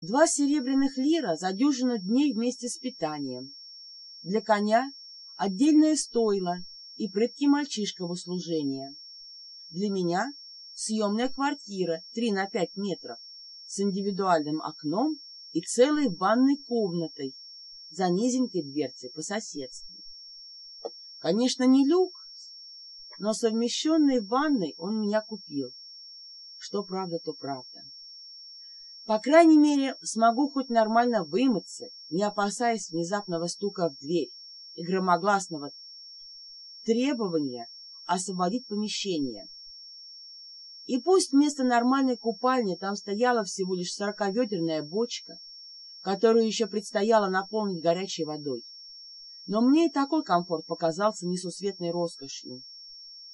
Два серебряных лира за дюжину дней вместе с питанием. Для коня отдельное стойло и прыткий мальчишка в услужение. Для меня съемная квартира 3 на 5 метров с индивидуальным окном и целой ванной комнатой за низенькой дверцей по соседству. Конечно, не люк, но совмещенной ванной он меня купил. Что правда, то правда. По крайней мере, смогу хоть нормально вымыться, не опасаясь внезапного стука в дверь и громогласного требования освободить помещение. И пусть вместо нормальной купальни там стояла всего лишь сороковедерная бочка, которую еще предстояло наполнить горячей водой. Но мне и такой комфорт показался несусветной роскошью.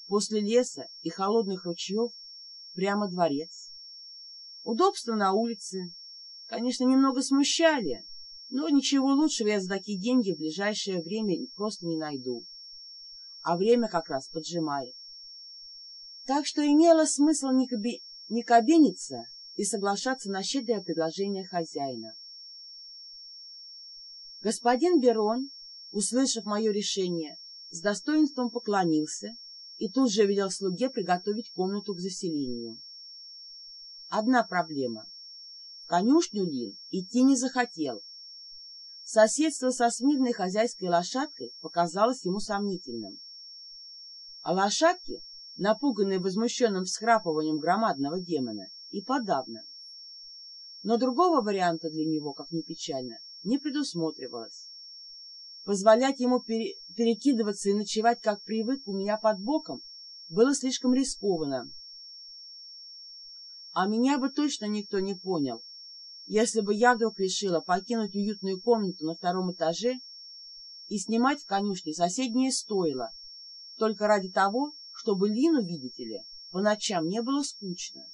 После леса и холодных ручьев прямо дворец. Удобства на улице, конечно, немного смущали, но ничего лучшего я за такие деньги в ближайшее время просто не найду. А время как раз поджимает. Так что имело смысл не, каби... не кабениться и соглашаться на щедрое предложение хозяина. Господин Берон, услышав мое решение, с достоинством поклонился и тут же велел слуге приготовить комнату к заселению. Одна проблема. Конюшню Лин идти не захотел. Соседство со смирной хозяйской лошадкой показалось ему сомнительным. А лошадки, напуганные возмущенным всхрапыванием громадного демона, и подавно. Но другого варианта для него, как ни печально, не предусмотривалось. Позволять ему пере перекидываться и ночевать, как привык, у меня под боком, было слишком рискованно. А меня бы точно никто не понял, если бы я вдруг решила покинуть уютную комнату на втором этаже и снимать в конюшне соседнее стойло, только ради того, чтобы Лину, видите ли, по ночам не было скучно.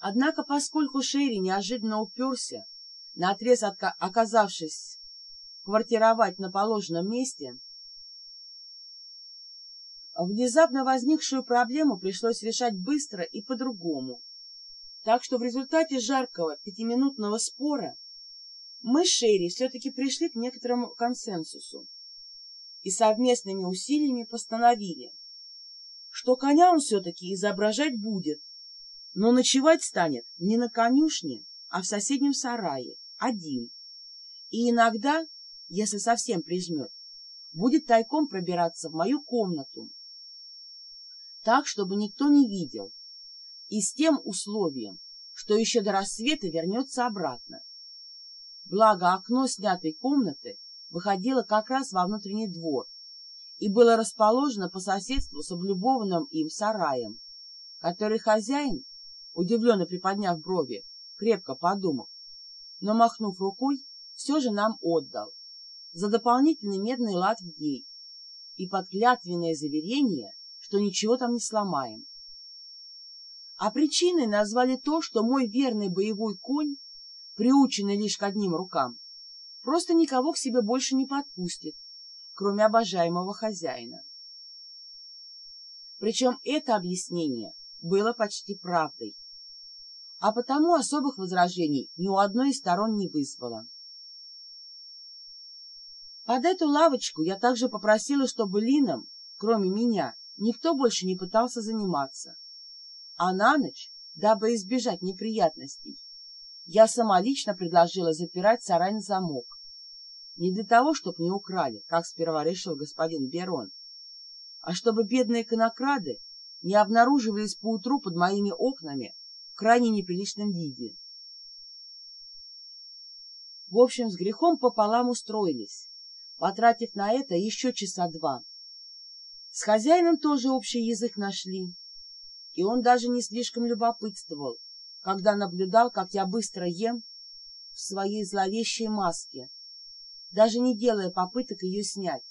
Однако, поскольку Шерри неожиданно уперся, наотрез оказавшись квартировать на положенном месте, внезапно возникшую проблему пришлось решать быстро и по-другому. Так что в результате жаркого пятиминутного спора мы с Шерри все-таки пришли к некоторому консенсусу и совместными усилиями постановили, что коня он все-таки изображать будет, но ночевать станет не на конюшне, а в соседнем сарае, один. И иногда, если совсем прижмет, будет тайком пробираться в мою комнату. Так, чтобы никто не видел. И с тем условием, что еще до рассвета вернется обратно. Благо, окно снятой комнаты выходило как раз во внутренний двор и было расположено по соседству с облюбованным им сараем, который хозяин удивленно приподняв брови, крепко подумав, но, махнув рукой, все же нам отдал за дополнительный медный лад в день и подклятвенное заверение, что ничего там не сломаем. А причиной назвали то, что мой верный боевой конь, приученный лишь к одним рукам, просто никого к себе больше не подпустит, кроме обожаемого хозяина. Причем это объяснение было почти правдой а потому особых возражений ни у одной из сторон не вызвало. Под эту лавочку я также попросила, чтобы Лином, кроме меня, никто больше не пытался заниматься. А на ночь, дабы избежать неприятностей, я самолично предложила запирать сарай на замок. Не для того, чтобы не украли, как сперва решил господин Берон, а чтобы бедные конокрады не обнаруживались поутру под моими окнами крайне неприличном виде. В общем, с грехом пополам устроились, потратив на это еще часа два. С хозяином тоже общий язык нашли, и он даже не слишком любопытствовал, когда наблюдал, как я быстро ем в своей зловещей маске, даже не делая попыток ее снять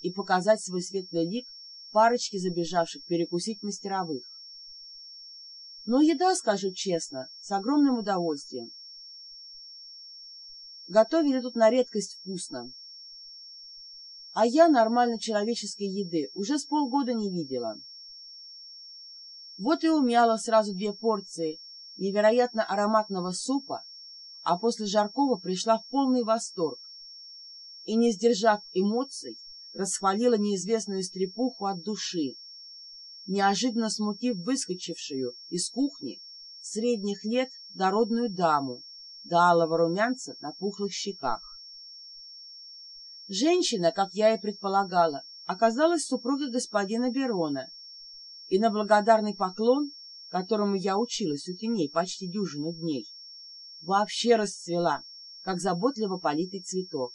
и показать свой светлый лик парочке забежавших перекусить мастеровых. Но еда, скажу честно, с огромным удовольствием. Готовили тут на редкость вкусно. А я нормальной человеческой еды уже с полгода не видела. Вот и умяла сразу две порции невероятно ароматного супа, а после жаркого пришла в полный восторг и, не сдержав эмоций, расхвалила неизвестную стрепуху от души, неожиданно смутив выскочившую из кухни средних лет дородную даму до алого румянца на пухлых щеках. Женщина, как я и предполагала, оказалась супругой господина Берона, и на благодарный поклон, которому я училась у теней почти дюжину дней, вообще расцвела, как заботливо политый цветок.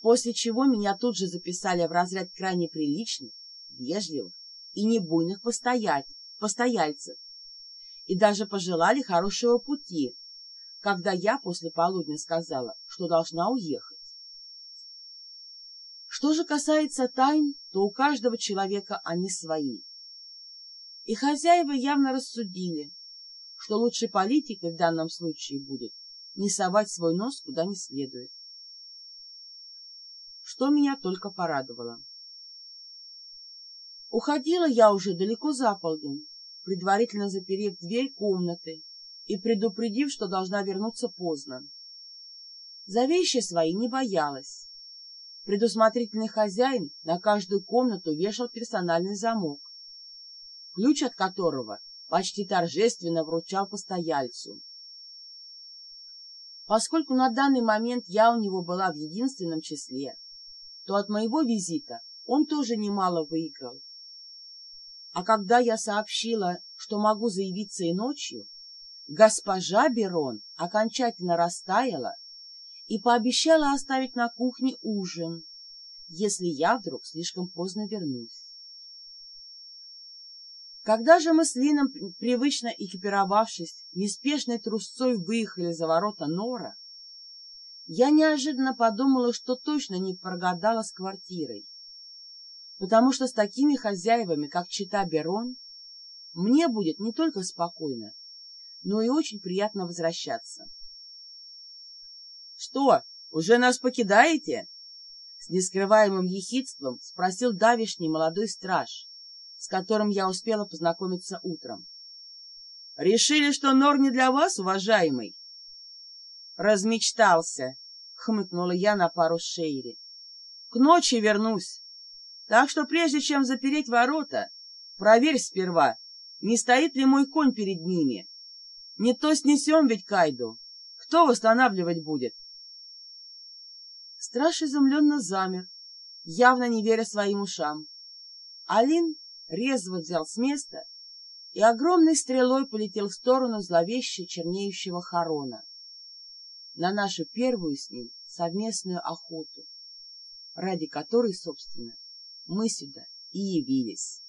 После чего меня тут же записали в разряд крайне приличных, вежливых и небуйных постояльцев, и даже пожелали хорошего пути, когда я после полудня сказала, что должна уехать. Что же касается тайн, то у каждого человека они свои. И хозяева явно рассудили, что лучшей политикой в данном случае будет не совать свой нос куда не следует. Что меня только порадовало. Уходила я уже далеко за полдень, предварительно заперев дверь комнаты и предупредив, что должна вернуться поздно. За вещи свои не боялась. Предусмотрительный хозяин на каждую комнату вешал персональный замок, ключ от которого почти торжественно вручал постояльцу. Поскольку на данный момент я у него была в единственном числе, то от моего визита он тоже немало выиграл. А когда я сообщила, что могу заявиться и ночью, госпожа Берон окончательно растаяла и пообещала оставить на кухне ужин, если я вдруг слишком поздно вернусь. Когда же мы с Лином, привычно экипировавшись, неспешной трусцой выехали за ворота Нора, я неожиданно подумала, что точно не прогадала с квартирой потому что с такими хозяевами, как Чита Берон, мне будет не только спокойно, но и очень приятно возвращаться. — Что, уже нас покидаете? — с нескрываемым ехидством спросил давишний молодой страж, с которым я успела познакомиться утром. — Решили, что Нор не для вас, уважаемый? — Размечтался, — хмыкнула я на пару с Шейри. — К ночи вернусь. Так что прежде чем запереть ворота, проверь сперва, не стоит ли мой конь перед ними. Не то снесем ведь Кайду. Кто восстанавливать будет? Страж изумленно замер, явно не веря своим ушам. Алин резво взял с места и огромной стрелой полетел в сторону зловеще чернеющего хорона на нашу первую с ним совместную охоту, ради которой, собственно, мы сюда и явились.